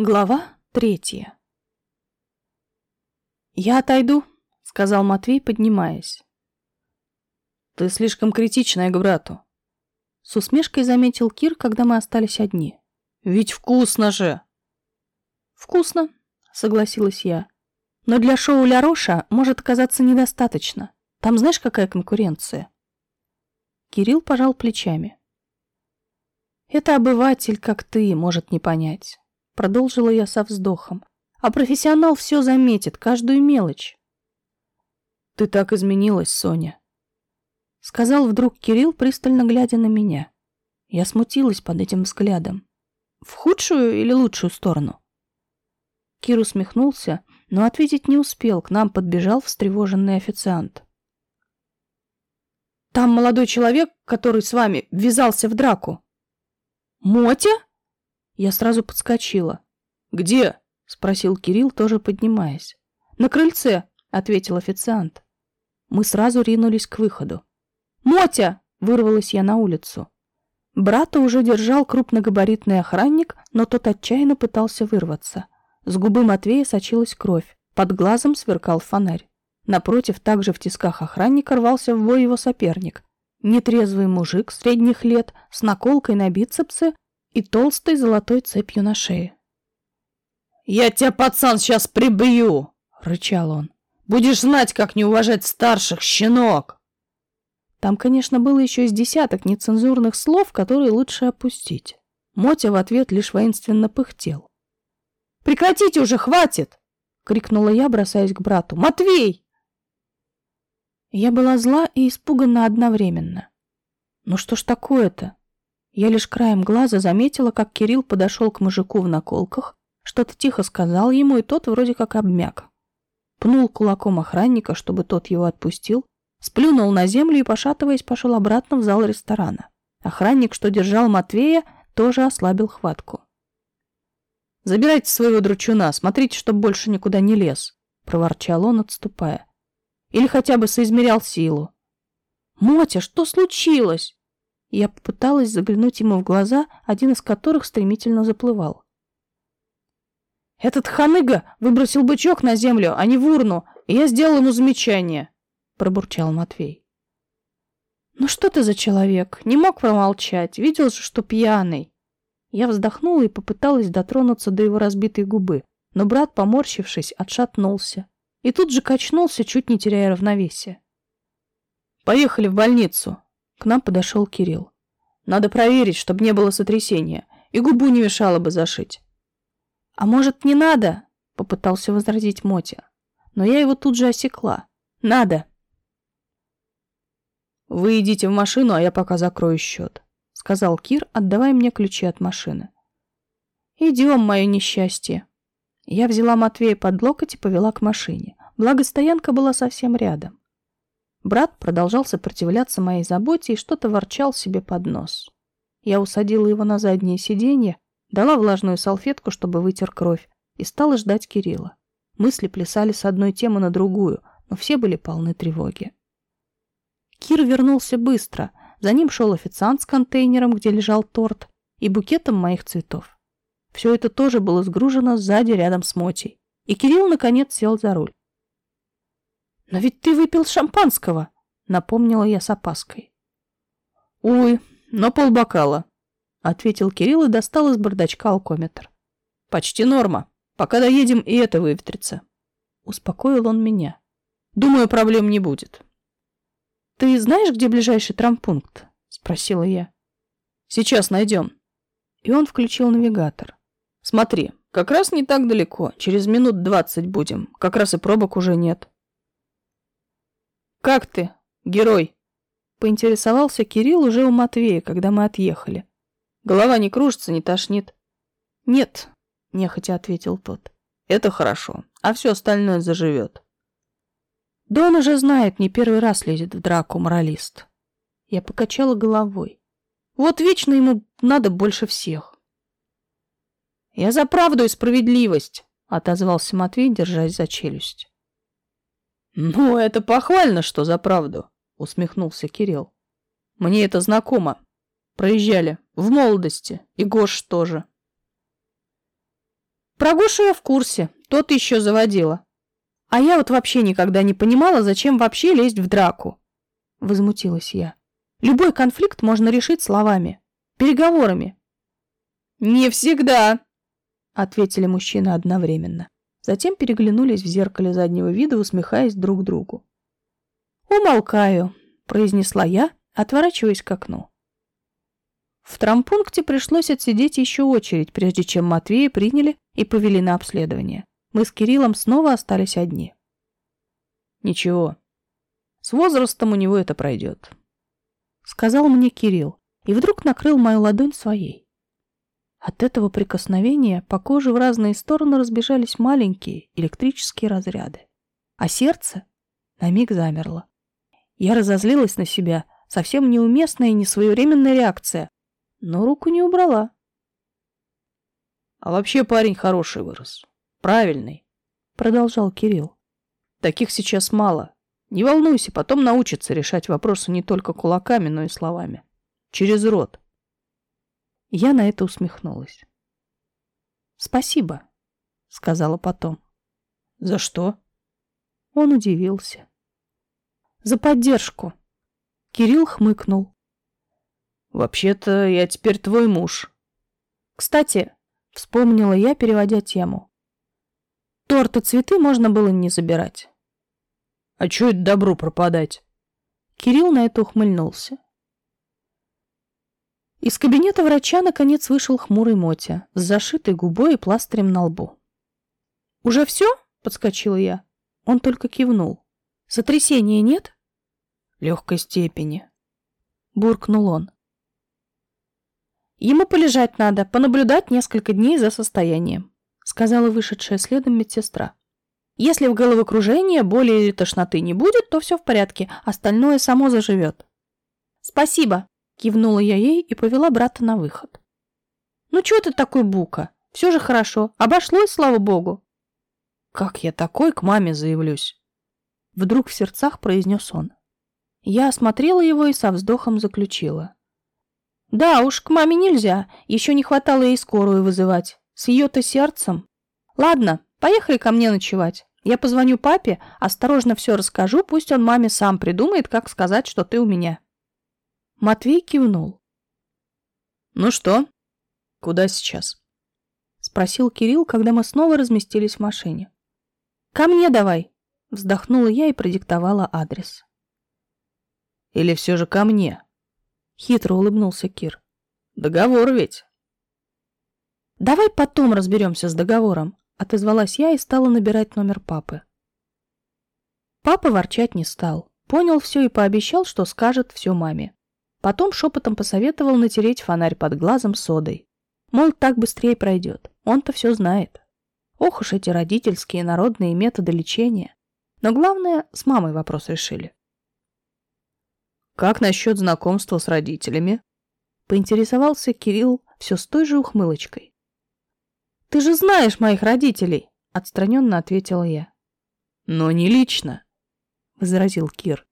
Глава третья «Я отойду», — сказал Матвей, поднимаясь. «Ты слишком критичная к брату», — с усмешкой заметил Кир, когда мы остались одни. «Ведь вкусно же!» «Вкусно», — согласилась я. «Но для шоу Ля Роша может оказаться недостаточно. Там знаешь, какая конкуренция?» Кирилл пожал плечами. «Это обыватель, как ты, может не понять. Продолжила я со вздохом. А профессионал все заметит, каждую мелочь. Ты так изменилась, Соня. Сказал вдруг Кирилл, пристально глядя на меня. Я смутилась под этим взглядом. В худшую или лучшую сторону? Кир усмехнулся, но ответить не успел, к нам подбежал встревоженный официант. «Там молодой человек, который с вами ввязался в драку». «Мотя?» Я сразу подскочила. «Где?» — спросил Кирилл, тоже поднимаясь. «На крыльце», — ответил официант. Мы сразу ринулись к выходу. «Мотя!» — вырвалась я на улицу. Брата уже держал крупногабаритный охранник, но тот отчаянно пытался вырваться. С губы Матвея сочилась кровь, под глазом сверкал фонарь. Напротив, также в тисках охранника рвался в бой его соперник. Нетрезвый мужик средних лет с наколкой на бицепсе и толстой золотой цепью на шее. «Я тебя, пацан, сейчас прибью!» — рычал он. «Будешь знать, как не уважать старших, щенок!» Там, конечно, было еще из десяток нецензурных слов, которые лучше опустить. Мотя в ответ лишь воинственно пыхтел. «Прекратите уже, хватит!» — крикнула я, бросаясь к брату. «Матвей!» Я была зла и испугана одновременно. Ну что ж такое-то? Я лишь краем глаза заметила, как Кирилл подошел к мужику в наколках, что-то тихо сказал ему, и тот вроде как обмяк. Пнул кулаком охранника, чтобы тот его отпустил, сплюнул на землю и, пошатываясь, пошел обратно в зал ресторана. Охранник, что держал Матвея, тоже ослабил хватку. «Забирайте своего дручуна, смотрите, чтоб больше никуда не лез», — проворчал он, отступая. «Или хотя бы соизмерял силу». «Мотя, что случилось?» Я попыталась заглянуть ему в глаза, один из которых стремительно заплывал. «Этот ханыга выбросил бычок на землю, а не в урну, и я сделал ему замечание», — пробурчал Матвей. «Ну что ты за человек? Не мог промолчать, видел же, что пьяный». Я вздохнула и попыталась дотронуться до его разбитой губы, но брат, поморщившись, отшатнулся и тут же качнулся, чуть не теряя равновесия. «Поехали в больницу», к нам подошел Кирилл. Надо проверить, чтобы не было сотрясения, и губу не мешало бы зашить. А может, не надо? Попытался возразить Мотя. Но я его тут же осекла. Надо. Вы идите в машину, а я пока закрою счет, сказал Кир, отдавая мне ключи от машины. Идем, мое несчастье. Я взяла Матвея под локоть и повела к машине. Благо стоянка была совсем рядом. Брат продолжал сопротивляться моей заботе и что-то ворчал себе под нос. Я усадила его на заднее сиденье, дала влажную салфетку, чтобы вытер кровь, и стала ждать Кирилла. Мысли плясали с одной темы на другую, но все были полны тревоги. Кир вернулся быстро. За ним шел официант с контейнером, где лежал торт, и букетом моих цветов. Все это тоже было сгружено сзади рядом с Мотей. И Кирилл, наконец, сел за руль. «Но ведь ты выпил шампанского!» — напомнила я с опаской. «Увы, но полбокала», — ответил Кирилл и достал из бардачка алкометр. «Почти норма. Пока доедем, и это выветрится». Успокоил он меня. «Думаю, проблем не будет». «Ты знаешь, где ближайший трампункт?» — спросила я. «Сейчас найдем». И он включил навигатор. «Смотри, как раз не так далеко. Через минут двадцать будем. Как раз и пробок уже нет». «Как ты, герой?» Поинтересовался Кирилл уже у Матвея, когда мы отъехали. «Голова не кружится, не тошнит?» «Нет», — нехотя ответил тот. «Это хорошо, а все остальное заживет». Да он уже знает, не первый раз лезет в драку моралист. Я покачала головой. Вот вечно ему надо больше всех. «Я за правду и справедливость», — отозвался Матвей, держась за челюсть. «Ну, это похвально, что за правду», — усмехнулся Кирилл. «Мне это знакомо. Проезжали. В молодости. И Гош тоже». Про Гошу я в курсе, тот еще заводила. А я вот вообще никогда не понимала, зачем вообще лезть в драку. Возмутилась я. Любой конфликт можно решить словами, переговорами. Не всегда, ответили мужчины одновременно. Затем переглянулись в зеркале заднего вида, усмехаясь друг другу. «Умолкаю», — произнесла я, отворачиваясь к окну. В трампункте пришлось отсидеть еще очередь, прежде чем Матвея приняли и повели на обследование. Мы с Кириллом снова остались одни. «Ничего, с возрастом у него это пройдет», — сказал мне Кирилл, и вдруг накрыл мою ладонь своей. От этого прикосновения по коже в разные стороны разбежались маленькие электрические разряды, а сердце на миг замерло. Я разозлилась на себя, совсем неуместная и несвоевременная реакция, но руку не убрала. А вообще парень хороший вырос. Правильный, продолжал Кирилл. Таких сейчас мало. Не волнуйся, потом научится решать вопросы не только кулаками, но и словами. Через рот. Я на это усмехнулась. «Спасибо», — сказала потом. «За что?» Он удивился. «За поддержку». Кирилл хмыкнул. Вообще-то я теперь твой муж. Кстати, вспомнила я, переводя тему. Торт и цветы можно было не забирать. А чё это добро пропадать? Кирилл на это ухмыльнулся. Из кабинета врача наконец вышел хмурый Мотя с зашитой губой и пластырем на лбу. «Уже все?» — подскочила я. Он только кивнул. «Сотрясения нет?» «Легкой степени», — буркнул он. Ему полежать надо, понаблюдать несколько дней за состоянием, сказала вышедшая следом медсестра. Если в головокружение, боли или тошноты не будет, то все в порядке, остальное само заживет. Спасибо, кивнула я ей и повела брата на выход. Ну что ты такой бука? Все же хорошо, обошлось, слава богу. Как я такой к маме заявлюсь? Вдруг в сердцах произнес он. Я осмотрела его и со вздохом заключила. Да уж, к маме нельзя. Еще не хватало ей скорую вызывать. С ее-то сердцем. Ладно, поехали ко мне ночевать. Я позвоню папе, осторожно все расскажу, пусть он маме сам придумает, как сказать, что ты у меня. Матвей кивнул. Ну что, куда сейчас? Спросил Кирилл, когда мы снова разместились в машине. Ко мне давай, вздохнула я и продиктовала адрес. Или все же ко мне? Хитро улыбнулся Кир. Договор ведь. Давай потом разберемся с договором, отозвалась я и стала набирать номер папы. Папа ворчать не стал. Понял все и пообещал, что скажет все маме. Потом шепотом посоветовал натереть фонарь под глазом содой. Мол, так быстрее пройдет. Он-то все знает. Ох уж эти родительские народные методы лечения. Но главное, с мамой вопрос решили. Как насчет знакомства с родителями? Поинтересовался Кирилл все с той же ухмылочкой. Ты же знаешь моих родителей, отстраненно ответила я. Но не лично, возразил Кир.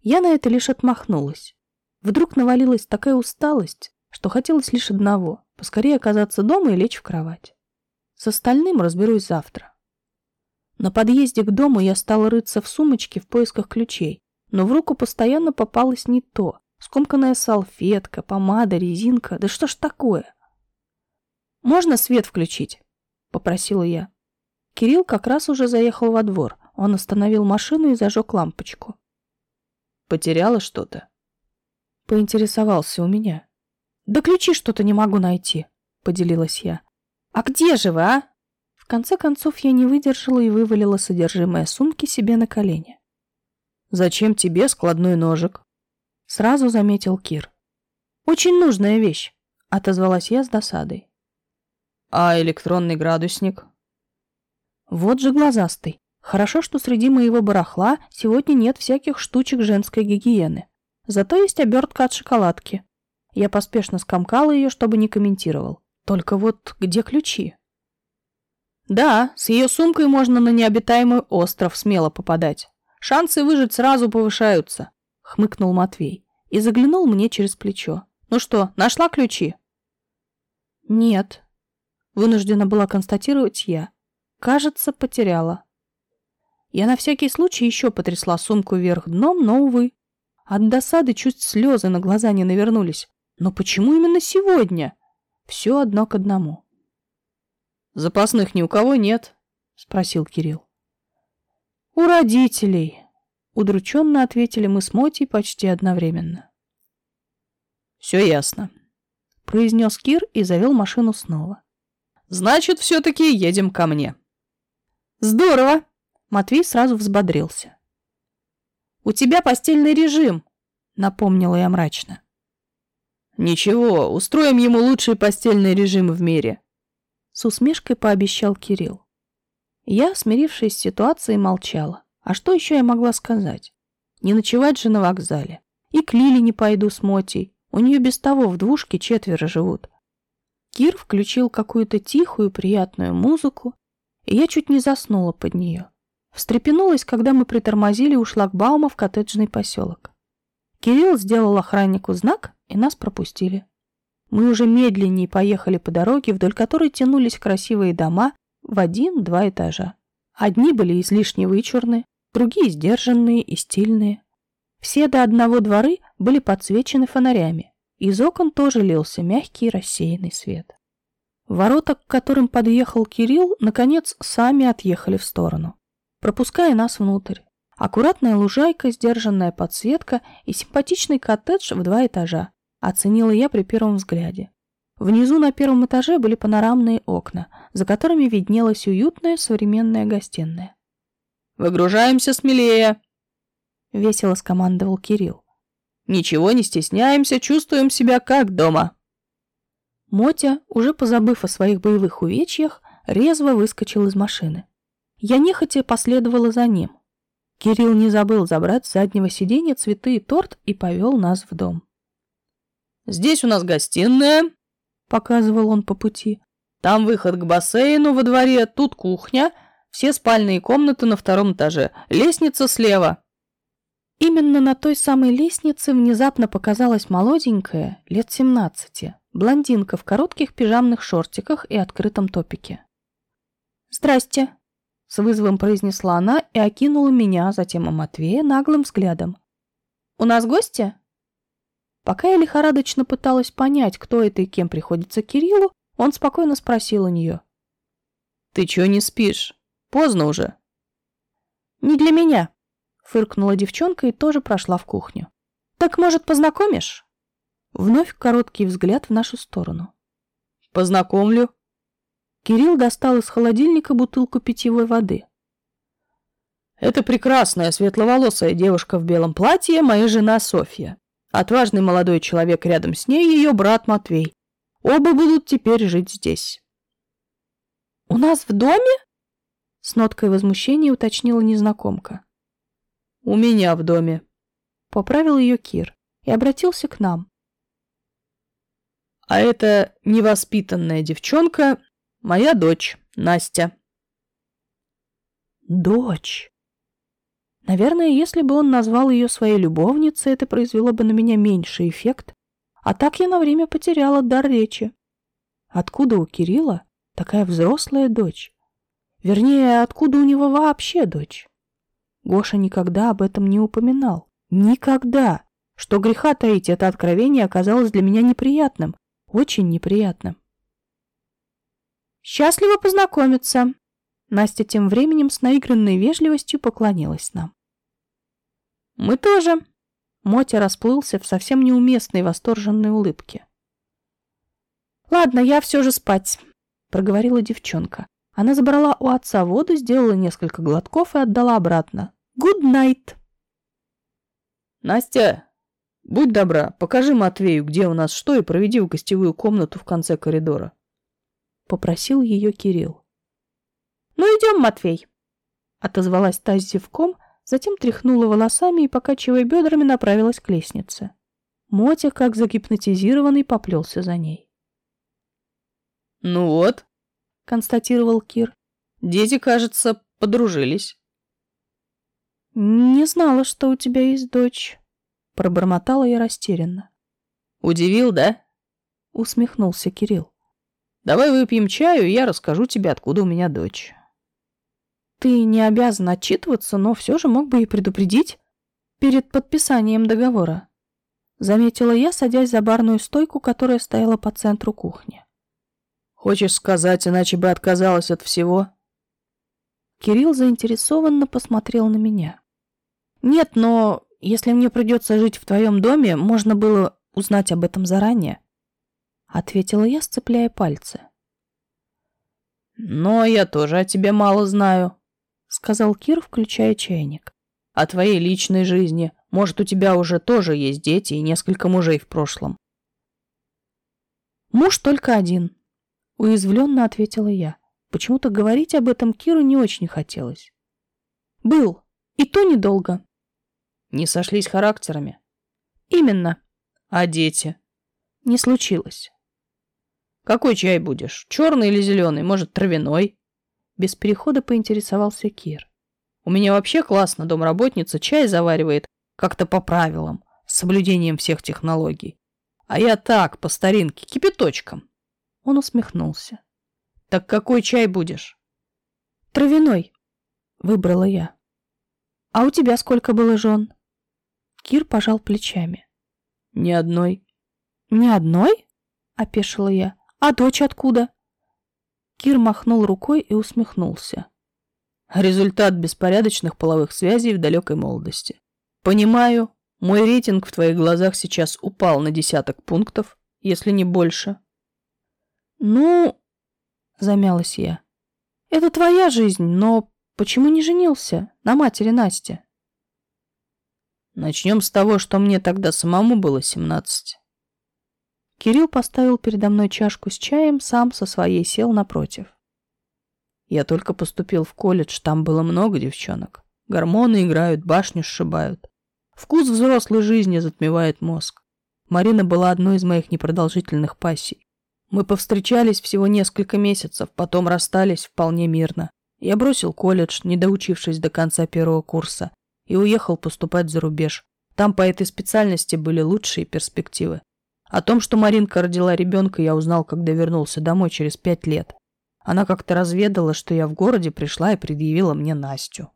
Я на это лишь отмахнулась. Вдруг навалилась такая усталость, что хотелось лишь одного — поскорее оказаться дома и лечь в кровать. С остальным разберусь завтра. На подъезде к дому я стала рыться в сумочке в поисках ключей, но в руку постоянно попалось не то. Скомканная салфетка, помада, резинка. Да что ж такое? «Можно свет включить?» — попросила я. Кирилл как раз уже заехал во двор. Он остановил машину и зажег лампочку. «Потеряла что-то?» Поинтересовался у меня. «Да ключи что-то не могу найти», — поделилась я. «А где же вы, а?» В конце концов я не выдержала и вывалила содержимое сумки себе на колени. Зачем тебе складной ножик? Сразу заметил Кир. Очень нужная вещь, отозвалась я с досадой. А электронный градусник? Вот же глазастый. Хорошо, что среди моего барахла сегодня нет всяких штучек женской гигиены. Зато есть обертка от шоколадки. Я поспешно скомкала ее, чтобы не комментировал. Только вот где ключи? Да, с ее сумкой можно на необитаемый остров смело попадать. Шансы выжить сразу повышаются, хмыкнул Матвей и заглянул мне через плечо. Ну что, нашла ключи? Нет, Вынуждена была констатировать я. Кажется, потеряла. Я на всякий случай еще потрясла сумку вверх дном, но, увы. От досады чуть слезы на глаза не навернулись. Но почему именно сегодня? Все одно к одному. «Запасных ни у кого нет?» — спросил Кирилл. «У родителей», — удрученно ответили мы с Мотей почти одновременно. «Все ясно», — произнес Кир и завел машину снова. «Значит, все-таки едем ко мне». «Здорово!» — Матвей сразу взбодрился. «У тебя постельный режим», — напомнила я мрачно. «Ничего, устроим ему лучший постельный режим в мире», — с усмешкой пообещал Кирилл. Я, смирившись с ситуацией, молчала. А что еще я могла сказать? Не ночевать же на вокзале. И к Лиле не пойду с Мотей. У нее без того в двушке четверо живут. Кир включил какую-то тихую, приятную музыку, и я чуть не заснула под нее. Встрепенулась, когда мы притормозили у шлагбаума в коттеджный поселок. Кирилл сделал охраннику знак, и нас пропустили. Мы уже медленнее поехали по дороге, вдоль которой тянулись красивые дома в один-два этажа. Одни были излишне вычурны, другие сдержанные и стильные. Все до одного дворы были подсвечены фонарями. Из окон тоже лился мягкий рассеянный свет. Ворота, к которым подъехал Кирилл, наконец сами отъехали в сторону, пропуская нас внутрь. Аккуратная лужайка, сдержанная подсветка и симпатичный коттедж в два этажа, оценила я при первом взгляде. Внизу на первом этаже были панорамные окна, за которыми виднелась уютная современная гостиная. «Выгружаемся смелее!» — весело скомандовал Кирилл. «Ничего не стесняемся, чувствуем себя как дома». Мотя, уже позабыв о своих боевых увечьях, резво выскочил из машины. Я нехотя последовала за ним. Кирилл не забыл забрать с заднего сиденья цветы и торт и повел нас в дом. «Здесь у нас гостиная», показывал он по пути. Там выход к бассейну во дворе, тут кухня, все спальные комнаты на втором этаже, лестница слева. Именно на той самой лестнице внезапно показалась молоденькая, лет семнадцати, блондинка в коротких пижамных шортиках и открытом топике. «Здрасте», — с вызовом произнесла она и окинула меня, затем и Матвея, наглым взглядом. «У нас гости?» Пока я лихорадочно пыталась понять, кто это и кем приходится Кириллу, он спокойно спросил у нее. «Ты чё не спишь? Поздно уже». «Не для меня», — фыркнула девчонка и тоже прошла в кухню. «Так, может, познакомишь?» Вновь короткий взгляд в нашу сторону. «Познакомлю». Кирилл достал из холодильника бутылку питьевой воды. «Это прекрасная светловолосая девушка в белом платье, моя жена Софья. Отважный молодой человек рядом с ней ее брат Матвей. Оба будут теперь жить здесь. «У нас в доме?» С ноткой возмущения уточнила незнакомка. «У меня в доме», — поправил ее Кир и обратился к нам. «А это невоспитанная девчонка, моя дочь, Настя». «Дочь?» Наверное, если бы он назвал ее своей любовницей, это произвело бы на меня меньший эффект, а так я на время потеряла дар речи. Откуда у Кирилла такая взрослая дочь? Вернее, откуда у него вообще дочь? Гоша никогда об этом не упоминал. Никогда! Что греха таить, это откровение оказалось для меня неприятным, очень неприятным. «Счастливо познакомиться!» Настя тем временем с наигранной вежливостью поклонилась нам. «Мы тоже!» Мотя расплылся в совсем неуместной восторженной улыбке. «Ладно, я все же спать», — проговорила девчонка. Она забрала у отца воду, сделала несколько глотков и отдала обратно. «Good night!» «Настя, будь добра, покажи Матвею, где у нас что, и проведи в гостевую комнату в конце коридора», — попросил ее Кирилл. «Ну, идем, Матвей!» Отозвалась та зевком, затем тряхнула волосами и, покачивая бедрами, направилась к лестнице. Мотя, как загипнотизированный, поплелся за ней. «Ну вот», — констатировал Кир, — «дети, кажется, подружились». «Не знала, что у тебя есть дочь», — пробормотала я растерянно. «Удивил, да?» — усмехнулся Кирилл. Давай выпьем чаю, и я расскажу тебе, откуда у меня дочь. Ты не обязан отчитываться, но все же мог бы и предупредить перед подписанием договора. Заметила я, садясь за барную стойку, которая стояла по центру кухни. Хочешь сказать, иначе бы отказалась от всего? Кирилл заинтересованно посмотрел на меня. Нет, но если мне придется жить в твоем доме, можно было узнать об этом заранее. Ответила я, сцепляя пальцы. Но я тоже о тебе мало знаю, сказал Кир, включая чайник. О твоей личной жизни. Может, у тебя уже тоже есть дети и несколько мужей в прошлом. Муж только один, уязвленно ответила я. Почему-то говорить об этом Киру не очень хотелось. Был, и то недолго. Не сошлись характерами? Именно. А дети? Не случилось. Какой чай будешь? Черный или зеленый? Может, травяной? Без перехода поинтересовался Кир. У меня вообще классно домработница чай заваривает как-то по правилам, с соблюдением всех технологий. А я так, по старинке, кипяточком. Он усмехнулся. Так какой чай будешь? Травяной, выбрала я. А у тебя сколько было жен? Кир пожал плечами. Ни одной. Ни одной? Опешила я. А дочь откуда? Кир махнул рукой и усмехнулся. Результат беспорядочных половых связей в далекой молодости. Понимаю, мой рейтинг в твоих глазах сейчас упал на десяток пунктов, если не больше. Ну, замялась я. Это твоя жизнь, но почему не женился на матери Насти? Начнем с того, что мне тогда самому было семнадцать. Кирилл поставил передо мной чашку с чаем, сам со своей сел напротив. Я только поступил в колледж, там было много девчонок. Гормоны играют, башню сшибают. Вкус взрослой жизни затмевает мозг. Марина была одной из моих непродолжительных пассий. Мы повстречались всего несколько месяцев, потом расстались вполне мирно. Я бросил колледж, не доучившись до конца первого курса, и уехал поступать за рубеж. Там по этой специальности были лучшие перспективы. О том, что Маринка родила ребенка, я узнал, когда вернулся домой через пять лет. Она как-то разведала, что я в городе пришла и предъявила мне Настю.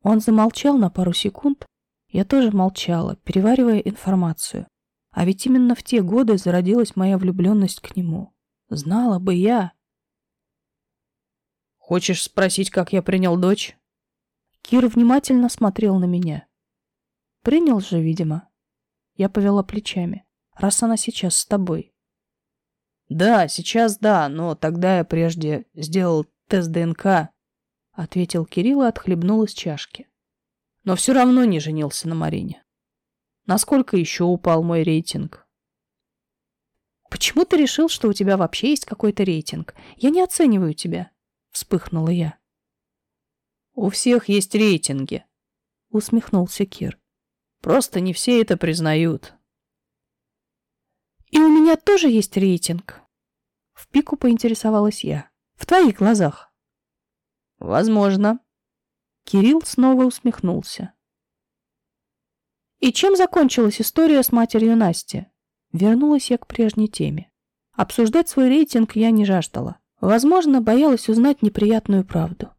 Он замолчал на пару секунд. Я тоже молчала, переваривая информацию. А ведь именно в те годы зародилась моя влюбленность к нему. Знала бы я. «Хочешь спросить, как я принял дочь?» Кир внимательно смотрел на меня. Принял же, видимо. Я повела плечами. Раз она сейчас с тобой. Да, сейчас да, но тогда я прежде сделал тест ДНК, ответил Кирилл и отхлебнул из чашки. Но все равно не женился на Марине. Насколько еще упал мой рейтинг? Почему ты решил, что у тебя вообще есть какой-то рейтинг? Я не оцениваю тебя, вспыхнула я. У всех есть рейтинги, усмехнулся Кир. Просто не все это признают. И у меня тоже есть рейтинг. В пику поинтересовалась я. В твоих глазах. Возможно. Кирилл снова усмехнулся. И чем закончилась история с матерью Насти? Вернулась я к прежней теме. Обсуждать свой рейтинг я не жаждала. Возможно, боялась узнать неприятную правду.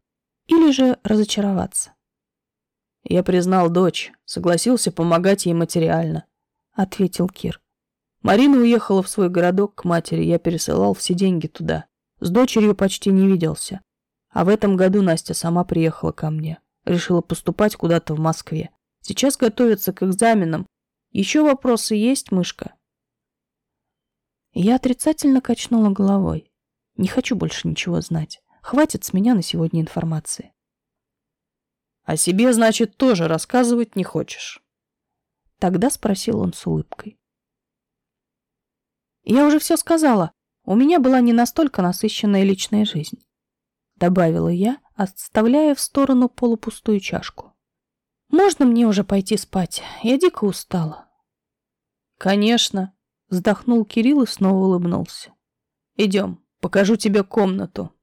Или же разочароваться. Я признал дочь, согласился помогать ей материально, ответил Кир. Марина уехала в свой городок к матери, я пересылал все деньги туда. С дочерью почти не виделся. А в этом году Настя сама приехала ко мне. Решила поступать куда-то в Москве. Сейчас готовится к экзаменам. Еще вопросы есть, мышка? Я отрицательно качнула головой. Не хочу больше ничего знать. Хватит с меня на сегодня информации. О себе, значит, тоже рассказывать не хочешь? Тогда спросил он с улыбкой. Я уже все сказала. У меня была не настолько насыщенная личная жизнь. Добавила я, отставляя в сторону полупустую чашку. Можно мне уже пойти спать? Я дико устала. Конечно, вздохнул Кирилл и снова улыбнулся. Идем. Покажу тебе комнату.